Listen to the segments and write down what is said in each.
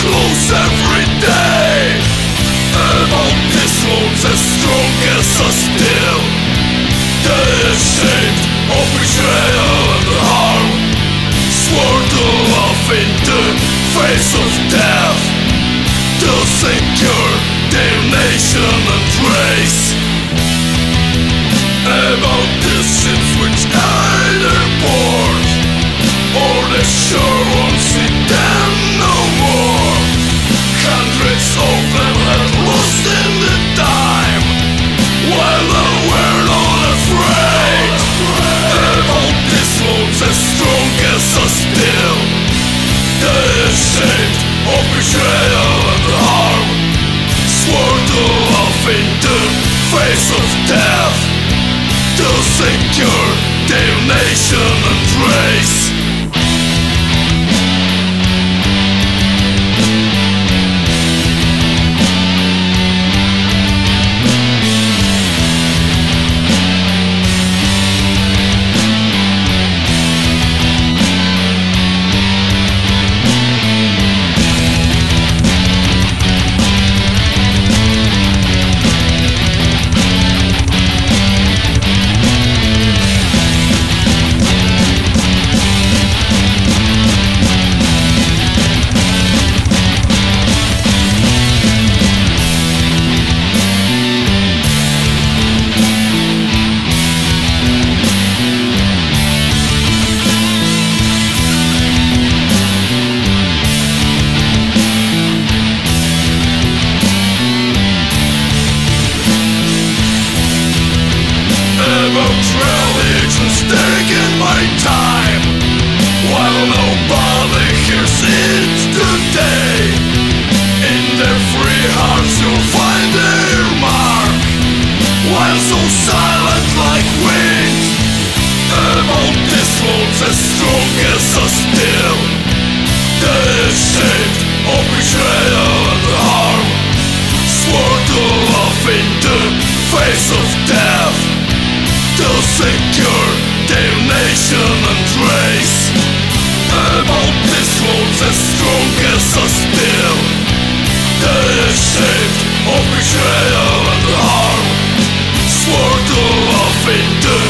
close every day. About this world's as strong as a steel is shaped of betrayal and harm. Swore to love in the face of death. To secure their nation and race world's as strong as a steel is shaped of betrayal and harm Swore to love in the face of death To secure their nation and race face of death. Secure their nation and race. About this world's as strong as a steel. That is shaped of betrayal and harm. Swore to love in the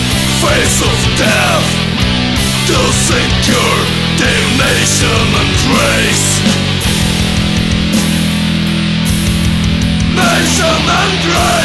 face of death. To secure their nation and race Nation and race